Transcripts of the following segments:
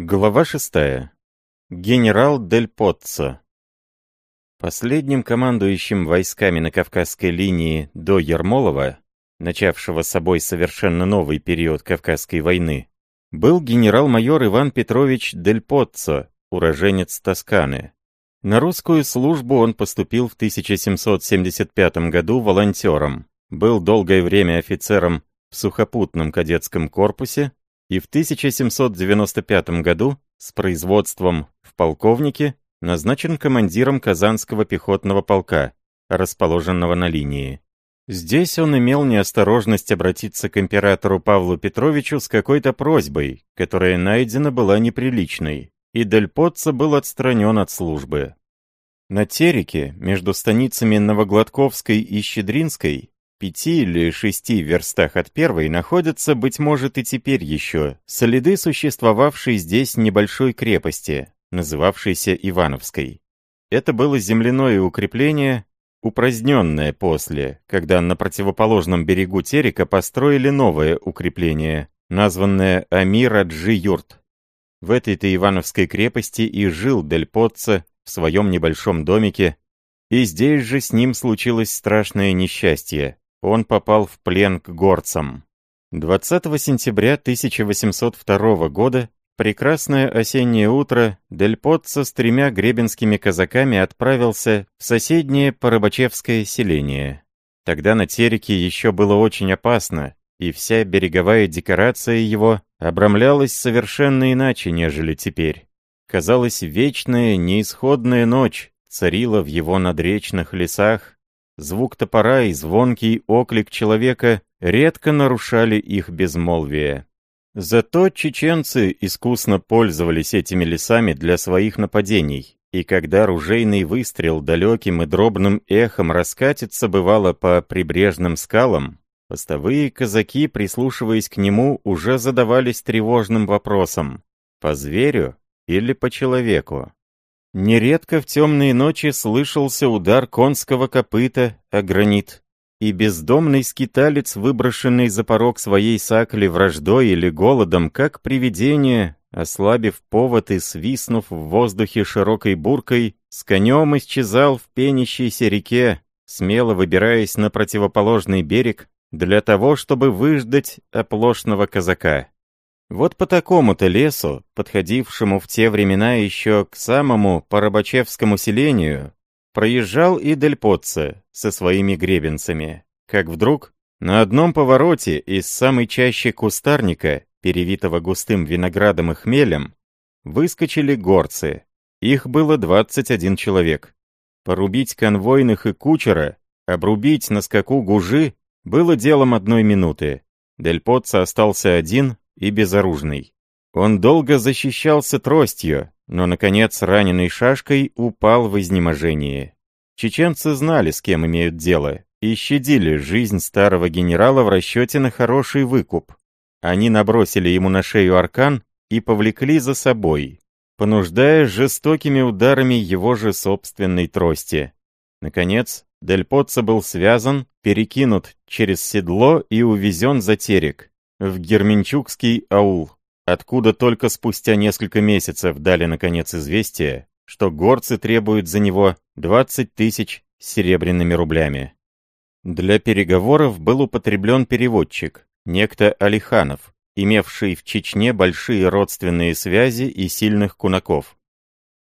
Глава шестая. Генерал Дель Потцо. Последним командующим войсками на Кавказской линии до Ермолова, начавшего собой совершенно новый период Кавказской войны, был генерал-майор Иван Петрович Дель Потцо, уроженец Тосканы. На русскую службу он поступил в 1775 году волонтером, был долгое время офицером в сухопутном кадетском корпусе, и в 1795 году с производством в полковнике назначен командиром Казанского пехотного полка, расположенного на линии. Здесь он имел неосторожность обратиться к императору Павлу Петровичу с какой-то просьбой, которая найдена была неприличной, и Дель Потцо был отстранен от службы. На Тереке, между станицами Новогладковской и Щедринской, пяти или шести верстах от первой находятся, быть может, и теперь еще, следы существовавшей здесь небольшой крепости, называвшейся Ивановской. Это было земляное укрепление, упраздненное после, когда на противоположном берегу Терека построили новое укрепление, названное Амир-Аджи-Юрт. В этой-то Ивановской крепости и жил Дель Потце в своем небольшом домике, и здесь же с ним случилось страшное несчастье он попал в плен к горцам. 20 сентября 1802 года, прекрасное осеннее утро, Дель Потцо с тремя гребенскими казаками отправился в соседнее Порыбачевское селение. Тогда на Тереке еще было очень опасно, и вся береговая декорация его обрамлялась совершенно иначе, нежели теперь. Казалось, вечная, неисходная ночь царила в его надречных лесах, Звук топора и звонкий оклик человека редко нарушали их безмолвие. Зато чеченцы искусно пользовались этими лесами для своих нападений, и когда ружейный выстрел далеким и дробным эхом раскатится бывало по прибрежным скалам, постовые казаки, прислушиваясь к нему, уже задавались тревожным вопросом «по зверю или по человеку?». Нередко в темные ночи слышался удар конского копыта о гранит, и бездомный скиталец, выброшенный за порог своей сакли враждой или голодом, как привидение, ослабив повод и свистнув в воздухе широкой буркой, с конем исчезал в пенящейся реке, смело выбираясь на противоположный берег, для того, чтобы выждать оплошного казака. Вот по такому-то лесу, подходившему в те времена еще к самому Порабачевскому селению, проезжал и Дель Потце со своими гребенцами, как вдруг на одном повороте из самой чащи кустарника, перевитого густым виноградом и хмелем, выскочили горцы. Их было 21 человек. Порубить конвойных и кучера, обрубить на скаку гужи было делом одной минуты. Дель Потце остался один и безоружный. Он долго защищался тростью, но, наконец, раненый шашкой упал в изнеможении. Чеченцы знали, с кем имеют дело, и щадили жизнь старого генерала в расчете на хороший выкуп. Они набросили ему на шею аркан и повлекли за собой, понуждая жестокими ударами его же собственной трости. Наконец, Дель Потца был связан, перекинут через седло и увезен за терек в Герменчукский аул, откуда только спустя несколько месяцев дали наконец известие, что горцы требуют за него 20 тысяч серебряными рублями. Для переговоров был употреблен переводчик, некто Алиханов, имевший в Чечне большие родственные связи и сильных кунаков.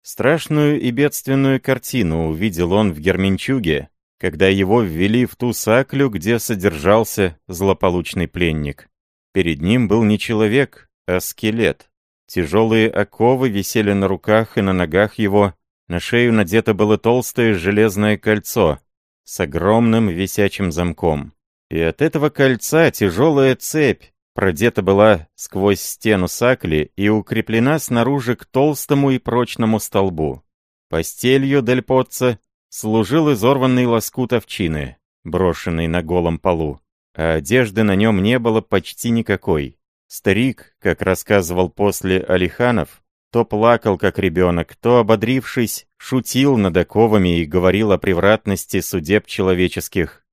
Страшную и бедственную картину увидел он в Герменчуге, когда его ввели в ту саклю, где содержался злополучный пленник. Перед ним был не человек, а скелет. Тяжелые оковы висели на руках и на ногах его, на шею надето было толстое железное кольцо с огромным висячим замком. И от этого кольца тяжелая цепь продета была сквозь стену сакли и укреплена снаружи к толстому и прочному столбу. Постелью Дель Потца служил изорванный лоскут овчины, брошенный на голом полу а одежды на нем не было почти никакой. Старик, как рассказывал после Алиханов, то плакал, как ребенок, то, ободрившись, шутил над оковами и говорил о превратности судеб человеческих.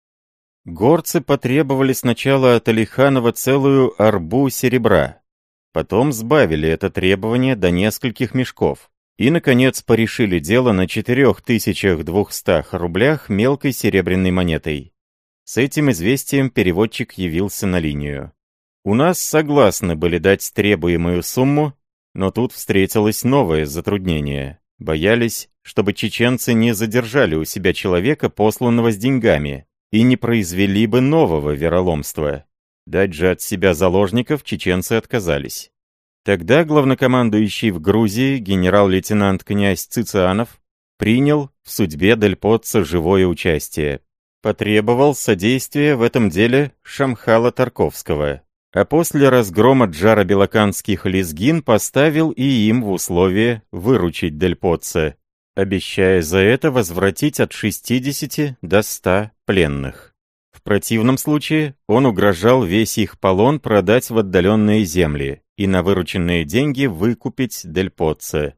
Горцы потребовали сначала от Алиханова целую арбу серебра. Потом сбавили это требование до нескольких мешков. И, наконец, порешили дело на 4200 рублях мелкой серебряной монетой. С этим известием переводчик явился на линию. У нас согласны были дать требуемую сумму, но тут встретилось новое затруднение. Боялись, чтобы чеченцы не задержали у себя человека, посланного с деньгами, и не произвели бы нового вероломства. Дать же от себя заложников чеченцы отказались. Тогда главнокомандующий в Грузии генерал-лейтенант князь Цицианов принял в судьбе Дельпотца живое участие. Потребовал содействия в этом деле Шамхала Тарковского, а после разгрома Джара Белоканских лезгин поставил и им в условие выручить Дельпотца, обещая за это возвратить от 60 до 100 пленных. В противном случае он угрожал весь их полон продать в отдаленные земли и на вырученные деньги выкупить Дельпотце.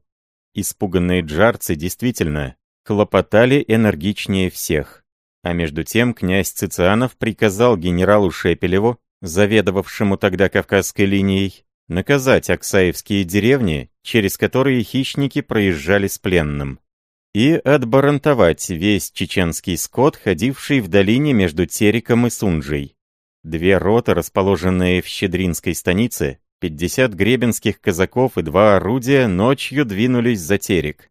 Испуганные джарцы действительно хлопотали энергичнее всех. А между тем князь Цицианов приказал генералу Шепелеву, заведовавшему тогда Кавказской линией, наказать Аксаевские деревни, через которые хищники проезжали с пленным и отбарантовать весь чеченский скот, ходивший в долине между Териком и Сунжей. Две роты, расположенные в Щедринской станице, 50 гребенских казаков и два орудия ночью двинулись за Терек.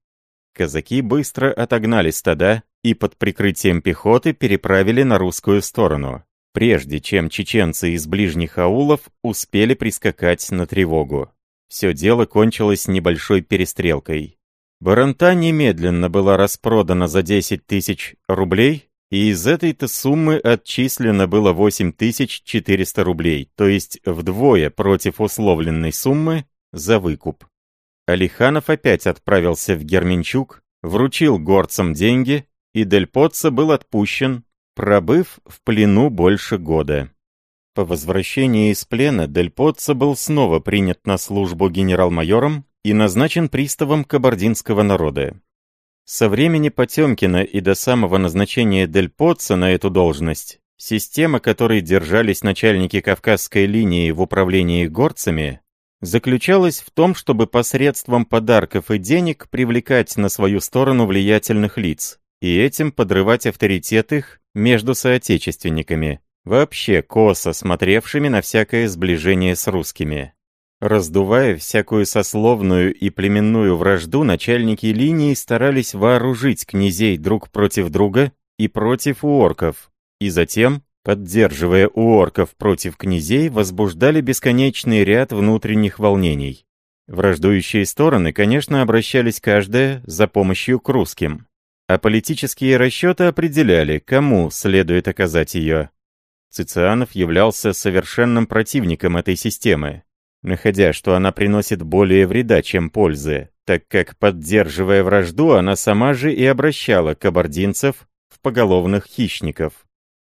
Казаки быстро отогнали стада и под прикрытием пехоты переправили на русскую сторону, прежде чем чеченцы из ближних аулов успели прискакать на тревогу. Все дело кончилось небольшой перестрелкой. Баранта немедленно была распродана за 10 тысяч рублей, и из этой-то суммы отчислено было 8400 рублей, то есть вдвое против условленной суммы за выкуп. Алиханов опять отправился в Герменчук, вручил горцам деньги, и Дель Потца был отпущен, пробыв в плену больше года. По возвращении из плена Дель Потца был снова принят на службу генерал-майором и назначен приставом кабардинского народа. Со времени Потемкина и до самого назначения Дель Потца на эту должность, система, которой держались начальники Кавказской линии в управлении горцами, заключалась в том, чтобы посредством подарков и денег привлекать на свою сторону влиятельных лиц и этим подрывать авторитет их между соотечественниками, вообще косо смотревшими на всякое сближение с русскими. Раздувая всякую сословную и племенную вражду, начальники линии старались вооружить князей друг против друга и против уорков, и затем, поддерживая уорков против князей, возбуждали бесконечный ряд внутренних волнений. Враждующие стороны, конечно, обращались каждая за помощью к русским, а политические расчеты определяли, кому следует оказать ее. Цицианов являлся совершенным противником этой системы, находя, что она приносит более вреда, чем пользы, так как, поддерживая вражду, она сама же и обращала кабардинцев в поголовных хищников.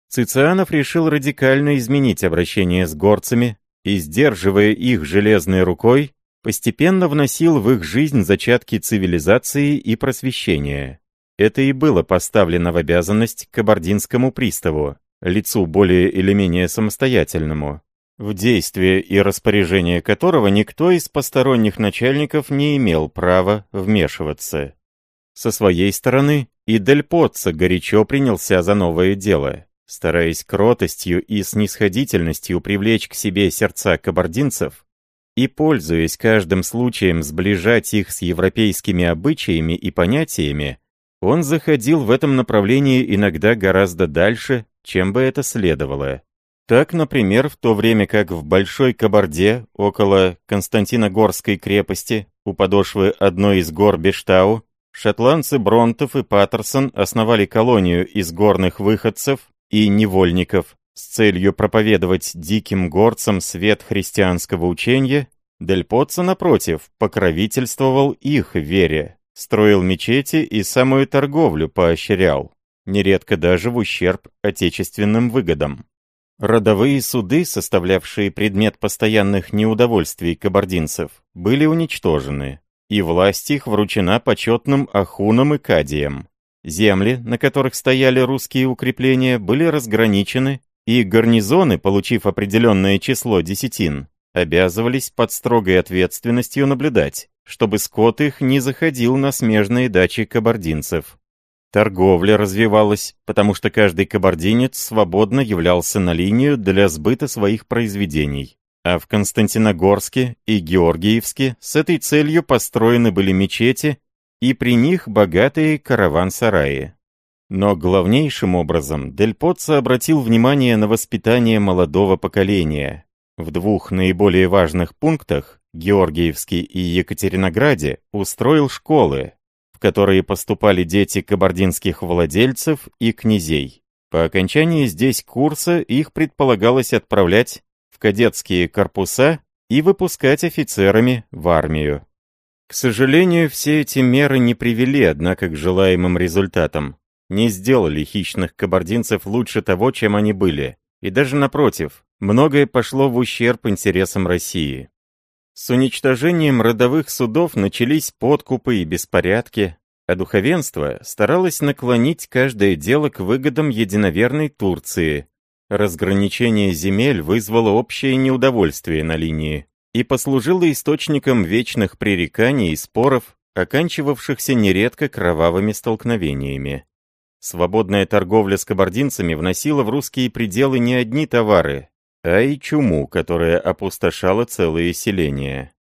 Цицианов решил радикально изменить обращение с горцами и, сдерживая их железной рукой, постепенно вносил в их жизнь зачатки цивилизации и просвещения. Это и было поставлено в обязанность кабардинскому приставу, лицу более или менее самостоятельному, в действие и распоряжение которого никто из посторонних начальников не имел права вмешиваться. Со своей стороны, и Дель Потца горячо принялся за новое дело, стараясь кротостью и снисходительностью привлечь к себе сердца кабардинцев и, пользуясь каждым случаем сближать их с европейскими обычаями и понятиями, он заходил в этом направлении иногда гораздо дальше, чем бы это следовало. Так, например, в то время как в Большой Кабарде, около Константиногорской крепости, у подошвы одной из гор Бештау, шотландцы Бронтов и Паттерсон основали колонию из горных выходцев и невольников с целью проповедовать диким горцам свет христианского учения, Дель Потцо, напротив, покровительствовал их вере, строил мечети и самую торговлю поощрял, нередко даже в ущерб отечественным выгодам. Родовые суды, составлявшие предмет постоянных неудовольствий кабардинцев, были уничтожены, и власть их вручена почетным ахунам и кадиям. Земли, на которых стояли русские укрепления, были разграничены, и гарнизоны, получив определенное число десятин, обязывались под строгой ответственностью наблюдать, чтобы скот их не заходил на смежные дачи кабардинцев. Торговля развивалась, потому что каждый кабардинец свободно являлся на линию для сбыта своих произведений. А в Константиногорске и Георгиевске с этой целью построены были мечети и при них богатые караван-сараи. Но главнейшим образом Дель Поццо обратил внимание на воспитание молодого поколения. В двух наиболее важных пунктах, Георгиевске и Екатеринограде, устроил школы, в которые поступали дети кабардинских владельцев и князей. По окончании здесь курса их предполагалось отправлять в кадетские корпуса и выпускать офицерами в армию. К сожалению, все эти меры не привели, однако, к желаемым результатам. Не сделали хищных кабардинцев лучше того, чем они были. И даже напротив, многое пошло в ущерб интересам России. С уничтожением родовых судов начались подкупы и беспорядки, а духовенство старалось наклонить каждое дело к выгодам единоверной Турции. Разграничение земель вызвало общее неудовольствие на линии и послужило источником вечных пререканий и споров, оканчивавшихся нередко кровавыми столкновениями. Свободная торговля с кабардинцами вносила в русские пределы не одни товары, а и чуму, которая опустошала целые селения.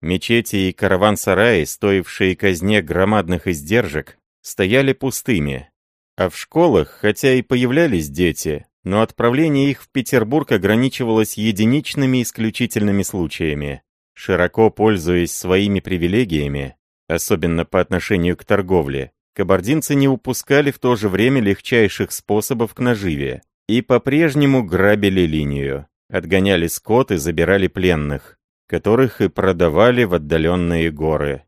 Мечети и караван-сараи, стоившие казне громадных издержек, стояли пустыми. А в школах, хотя и появлялись дети, но отправление их в Петербург ограничивалось единичными исключительными случаями. Широко пользуясь своими привилегиями, особенно по отношению к торговле, кабардинцы не упускали в то же время легчайших способов к наживе и по-прежнему грабили линию, отгоняли скот и забирали пленных, которых и продавали в отдаленные горы.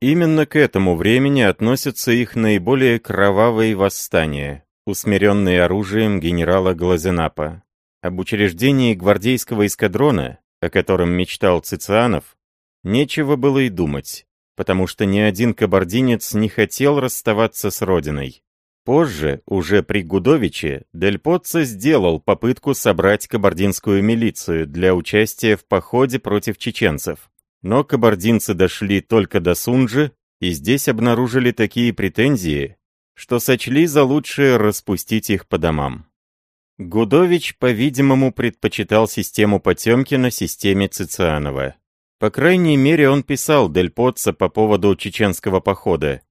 Именно к этому времени относятся их наиболее кровавые восстания, усмиренные оружием генерала Глазенапа. Об учреждении гвардейского эскадрона, о котором мечтал Цицианов, нечего было и думать, потому что ни один кабардинец не хотел расставаться с родиной. Позже, уже при Гудовиче, Дель Поццо сделал попытку собрать кабардинскую милицию для участия в походе против чеченцев. Но кабардинцы дошли только до Сунжи, и здесь обнаружили такие претензии, что сочли за лучшее распустить их по домам. Гудович, по-видимому, предпочитал систему Потемкина системе Цицианова. По крайней мере, он писал Дель Поццо по поводу чеченского похода,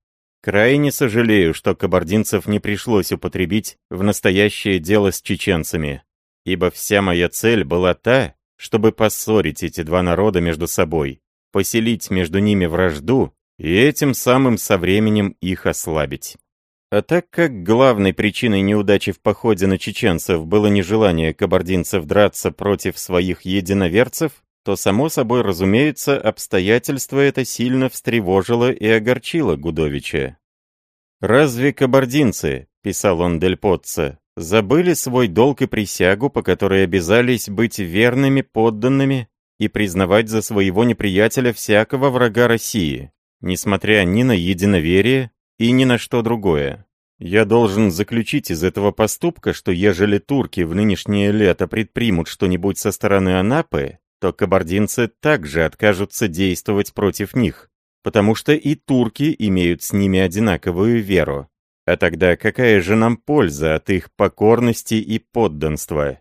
Крайне сожалею, что кабардинцев не пришлось употребить в настоящее дело с чеченцами, ибо вся моя цель была та, чтобы поссорить эти два народа между собой, поселить между ними вражду и этим самым со временем их ослабить. А так как главной причиной неудачи в походе на чеченцев было нежелание кабардинцев драться против своих единоверцев, то, само собой разумеется, обстоятельство это сильно встревожило и огорчило Гудовича. «Разве кабардинцы, — писал он Дель Потце, — забыли свой долг и присягу, по которой обязались быть верными подданными и признавать за своего неприятеля всякого врага России, несмотря ни на единоверие и ни на что другое?» Я должен заключить из этого поступка, что ежели турки в нынешнее лето предпримут что-нибудь со стороны Анапы, то кабардинцы также откажутся действовать против них, потому что и турки имеют с ними одинаковую веру. А тогда какая же нам польза от их покорности и подданства?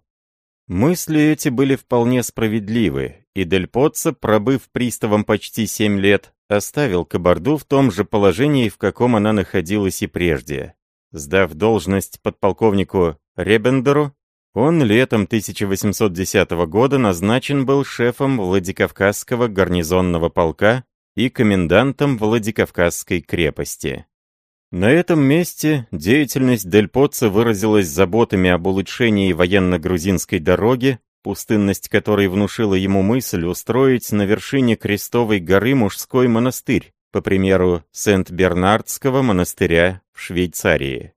Мысли эти были вполне справедливы, и Дель Поццо, пробыв приставом почти семь лет, оставил Кабарду в том же положении, в каком она находилась и прежде. Сдав должность подполковнику Ребендеру, он летом 1810 года назначен был шефом Владикавказского гарнизонного полка и комендантом Владикавказской крепости. На этом месте деятельность Дель Поццо выразилась заботами об улучшении военно-грузинской дороги, пустынность которой внушила ему мысль устроить на вершине Крестовой горы мужской монастырь, по примеру Сент-Бернардского монастыря в Швейцарии.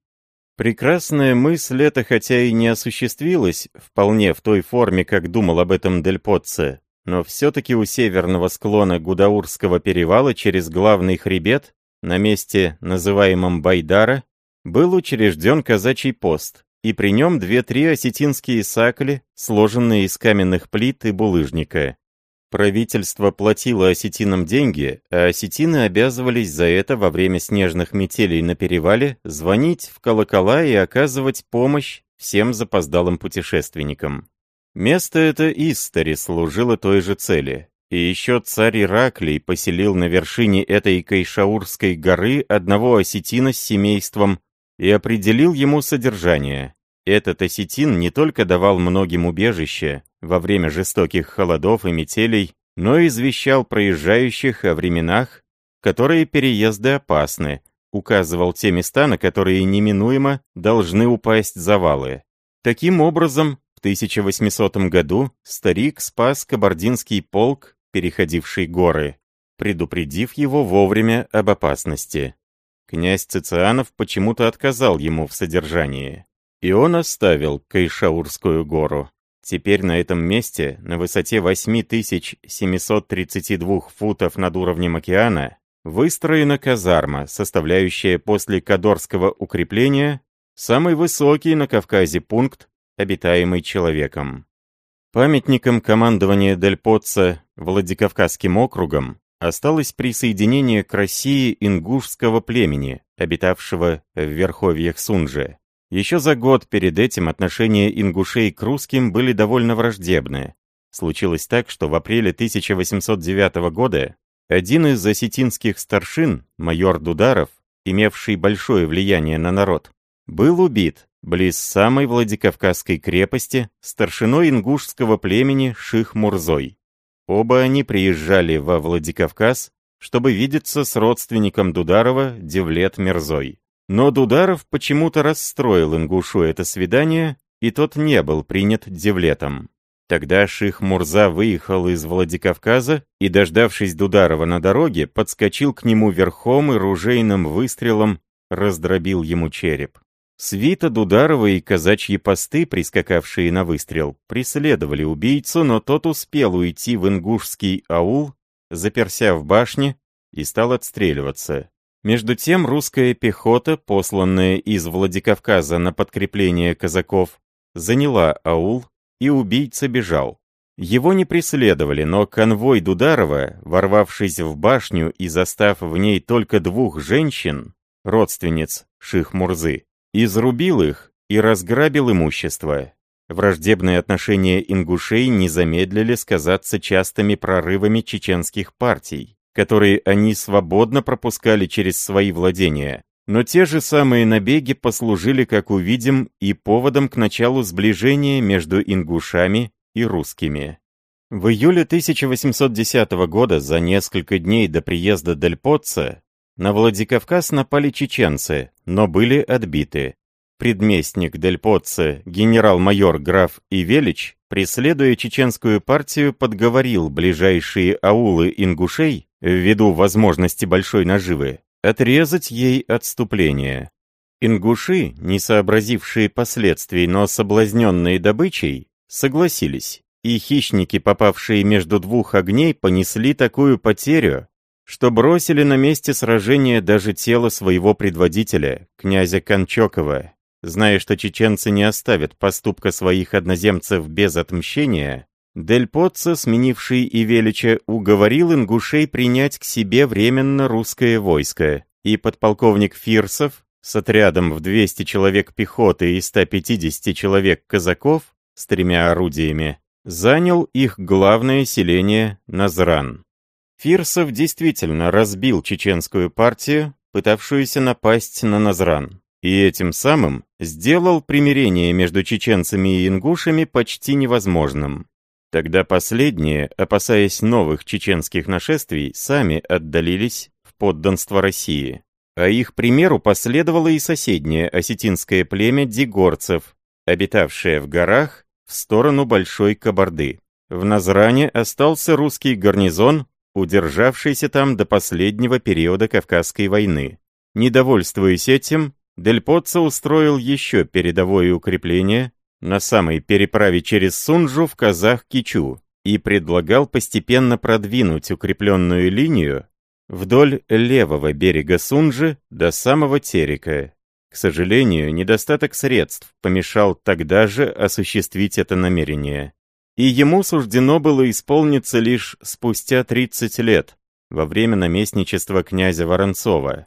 Прекрасная мысль эта, хотя и не осуществилась вполне в той форме, как думал об этом Дель Поццо, но все-таки у северного склона Гудаурского перевала через главный хребет, на месте, называемом Байдара, был учрежден казачий пост, и при нем две-три осетинские сакли, сложенные из каменных плит и булыжника. Правительство платило осетинам деньги, а осетины обязывались за это во время снежных метелей на перевале звонить в колокола и оказывать помощь всем запоздалым путешественникам. Место это Истари служило той же цели. И еще царь Ираклий поселил на вершине этой Кайшаурской горы одного осетина с семейством и определил ему содержание. Этот осетин не только давал многим убежище, во время жестоких холодов и метелей, но извещал проезжающих о временах, которые переезды опасны, указывал те места, на которые неминуемо должны упасть завалы. Таким образом, в 1800 году старик спас кабардинский полк, переходивший горы, предупредив его вовремя об опасности. Князь Цицианов почему-то отказал ему в содержании, и он оставил Кайшаурскую гору. Теперь на этом месте, на высоте 8732 футов над уровнем океана, выстроена казарма, составляющая после Кадорского укрепления самый высокий на Кавказе пункт, обитаемый человеком. Памятником командования Дель Потца Владикавказским округом осталось присоединение к России ингушского племени, обитавшего в верховьях Сунжи. Еще за год перед этим отношения ингушей к русским были довольно враждебны. Случилось так, что в апреле 1809 года один из осетинских старшин, майор Дударов, имевший большое влияние на народ, был убит близ самой Владикавказской крепости старшиной ингушского племени Ших Мурзой. Оба они приезжали во Владикавказ, чтобы видеться с родственником Дударова Девлет Мерзой. Но Дударов почему-то расстроил ингушу это свидание, и тот не был принят девлетом. Тогда Ших Мурза выехал из Владикавказа и, дождавшись Дударова на дороге, подскочил к нему верхом и ружейным выстрелом раздробил ему череп. Свита Дударова и казачьи посты, прискакавшие на выстрел, преследовали убийцу, но тот успел уйти в ингушский аул, заперся в башне и стал отстреливаться. Между тем русская пехота, посланная из Владикавказа на подкрепление казаков, заняла аул, и убийца бежал. Его не преследовали, но конвой Дударова, ворвавшись в башню и застав в ней только двух женщин, родственниц Ших-Мурзы, изрубил их и разграбил имущество. Враждебные отношения ингушей не замедлили сказаться частыми прорывами чеченских партий которые они свободно пропускали через свои владения. Но те же самые набеги послужили, как увидим, и поводом к началу сближения между ингушами и русскими. В июле 1810 года, за несколько дней до приезда Дель на Владикавказ напали чеченцы, но были отбиты. Предместник Дель генерал-майор граф Ивелич, преследуя чеченскую партию, подговорил ближайшие аулы ингушей ввиду возможности большой наживы, отрезать ей отступление. Ингуши, не сообразившие последствий, но соблазненные добычей, согласились, и хищники, попавшие между двух огней, понесли такую потерю, что бросили на месте сражения даже тело своего предводителя, князя Кончокова. Зная, что чеченцы не оставят поступка своих одноземцев без отмщения, Дель Потцо, сменивший Ивелича, уговорил ингушей принять к себе временно русское войско, и подполковник Фирсов с отрядом в 200 человек пехоты и 150 человек казаков с тремя орудиями занял их главное селение Назран. Фирсов действительно разбил чеченскую партию, пытавшуюся напасть на Назран, и этим самым сделал примирение между чеченцами и ингушами почти невозможным. Тогда последние, опасаясь новых чеченских нашествий, сами отдалились в подданство России. А их примеру последовало и соседнее осетинское племя дигорцев, обитавшее в горах в сторону Большой Кабарды. В Назране остался русский гарнизон, удержавшийся там до последнего периода Кавказской войны. Недовольствуясь этим, Дель Потцо устроил еще передовое укрепление, на самой переправе через Сунжу в Казах-Кичу и предлагал постепенно продвинуть укрепленную линию вдоль левого берега Сунжи до самого Терека. К сожалению, недостаток средств помешал тогда же осуществить это намерение. и ему суждено было исполниться лишь спустя 30 лет, во время наместничества князя Воронцова.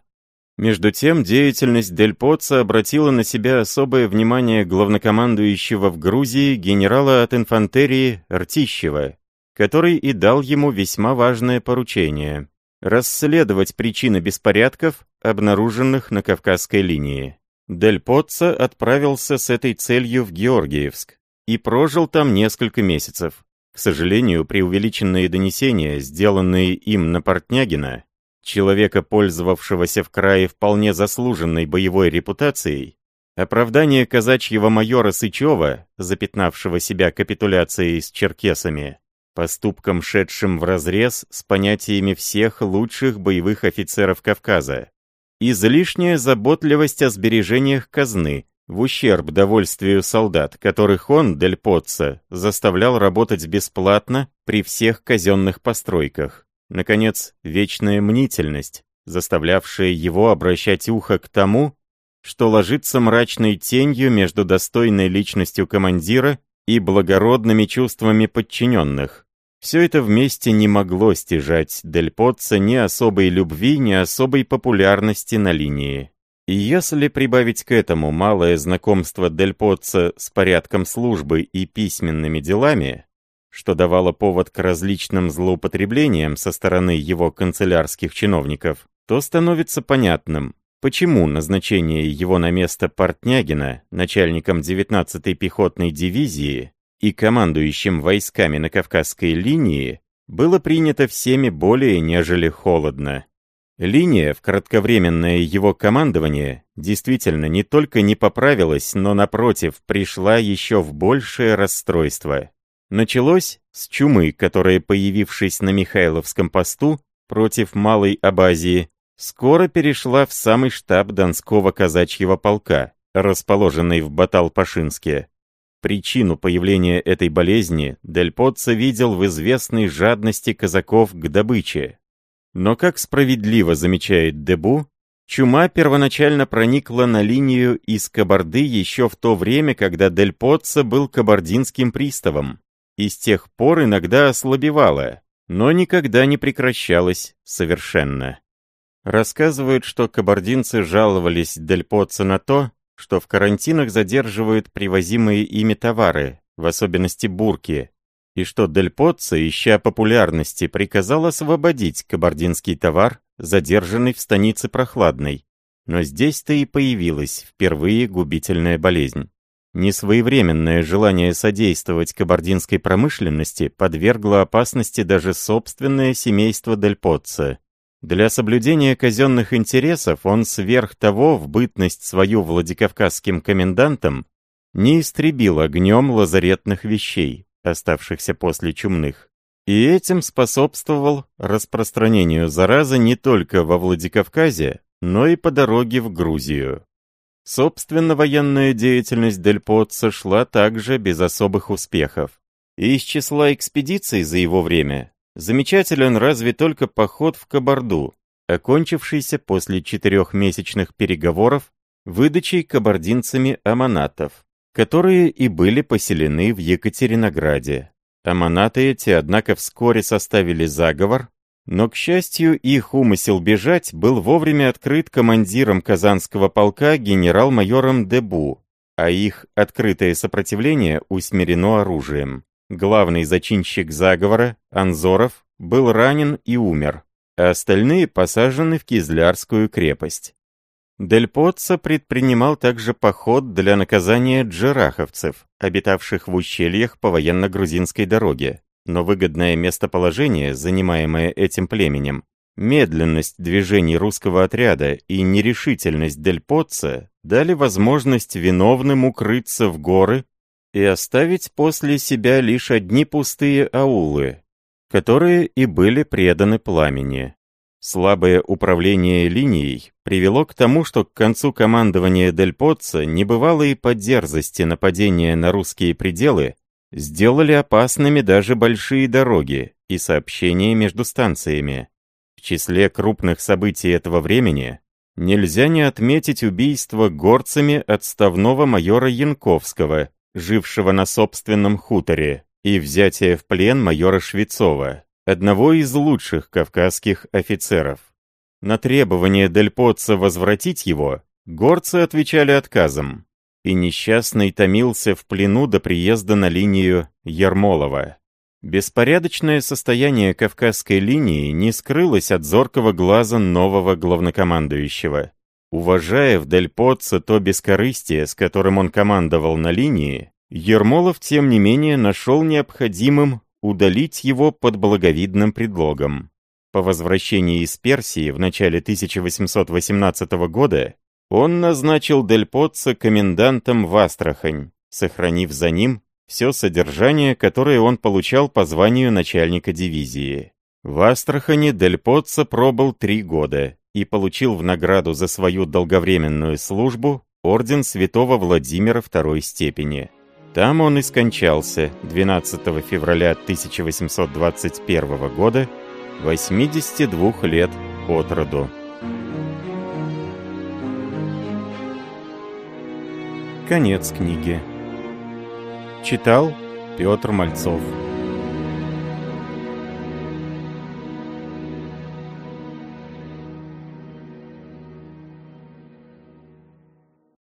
Между тем, деятельность Дель Поца обратила на себя особое внимание главнокомандующего в Грузии генерала от инфантерии Ртищева, который и дал ему весьма важное поручение – расследовать причины беспорядков, обнаруженных на Кавказской линии. Дель Поцца отправился с этой целью в Георгиевск, и прожил там несколько месяцев. К сожалению, преувеличенные донесения, сделанные им на Портнягина, человека, пользовавшегося в крае вполне заслуженной боевой репутацией, оправдание казачьего майора Сычева, запятнавшего себя капитуляцией с черкесами, поступком, шедшим вразрез с понятиями всех лучших боевых офицеров Кавказа, излишняя заботливость о сбережениях казны, в ущерб довольствию солдат, которых он, Дель Потца, заставлял работать бесплатно при всех казенных постройках. Наконец, вечная мнительность, заставлявшая его обращать ухо к тому, что ложится мрачной тенью между достойной личностью командира и благородными чувствами подчиненных. Все это вместе не могло стяжать Дель Потца ни особой любви, ни особой популярности на линии. И если прибавить к этому малое знакомство Дель Поцца с порядком службы и письменными делами, что давало повод к различным злоупотреблениям со стороны его канцелярских чиновников, то становится понятным, почему назначение его на место Портнягина начальником 19-й пехотной дивизии и командующим войсками на Кавказской линии было принято всеми более нежели холодно. Линия в кратковременное его командование действительно не только не поправилась, но, напротив, пришла еще в большее расстройство. Началось с чумы, которая, появившись на Михайловском посту против Малой Абазии, скоро перешла в самый штаб Донского казачьего полка, расположенный в Батал-Пашинске. Причину появления этой болезни Дель Поццо видел в известной жадности казаков к добыче, но, как справедливо замечает Дебу, чума первоначально проникла на линию из Кабарды еще в то время, когда Дель Потца был кабардинским приставом, и с тех пор иногда ослабевала, но никогда не прекращалась совершенно. Рассказывают, что кабардинцы жаловались Дель Потца на то, что в карантинах задерживают привозимые ими товары, в особенности бурки, и что Дель Поццо, ища популярности, приказал освободить кабардинский товар, задержанный в станице Прохладной. Но здесь-то и появилась впервые губительная болезнь. Несвоевременное желание содействовать кабардинской промышленности подвергло опасности даже собственное семейство Дель Поццо. Для соблюдения казенных интересов он сверх того в бытность свою Владикавказским комендантом не истребил огнем лазаретных вещей, оставшихся после чумных. И этим способствовал распространению заразы не только во Владикавказе, но и по дороге в Грузию. Собственно, военная деятельность Дель Потца шла также без особых успехов. И из числа экспедиций за его время замечателен разве только поход в Кабарду, окончившийся после четырехмесячных переговоров выдачей кабардинцами аманатов которые и были поселены в Екатеринограде. Аманаты эти, однако, вскоре составили заговор, но, к счастью, их умысел бежать был вовремя открыт командиром Казанского полка генерал-майором Дебу, а их открытое сопротивление усмирено оружием. Главный зачинщик заговора, Анзоров, был ранен и умер, а остальные посажены в Кизлярскую крепость. Дель Поццо предпринимал также поход для наказания джераховцев, обитавших в ущельях по военно-грузинской дороге. Но выгодное местоположение, занимаемое этим племенем, медленность движений русского отряда и нерешительность Дель Поццо дали возможность виновным укрыться в горы и оставить после себя лишь одни пустые аулы, которые и были преданы пламени. Слабое управление линией привело к тому, что к концу командования Дель Потца небывалые по дерзости нападения на русские пределы сделали опасными даже большие дороги и сообщения между станциями. В числе крупных событий этого времени нельзя не отметить убийство горцами отставного майора Янковского, жившего на собственном хуторе, и взятие в плен майора Швецова, одного из лучших кавказских офицеров. На требование Дель Потца возвратить его, горцы отвечали отказом, и несчастный томился в плену до приезда на линию Ермолова. Беспорядочное состояние Кавказской линии не скрылось от зоркого глаза нового главнокомандующего. Уважая в Дель Потце то бескорыстие, с которым он командовал на линии, Ермолов, тем не менее, нашел необходимым удалить его под благовидным предлогом. По возвращении из Персии в начале 1818 года он назначил Дель Потца комендантом в Астрахань, сохранив за ним все содержание, которое он получал по званию начальника дивизии. В Астрахани Дель пробыл три года и получил в награду за свою долговременную службу орден святого Владимира второй степени. Там он и скончался 12 февраля 1821 года, 82 лет от роду. Конец книги. Читал Петр Мальцов.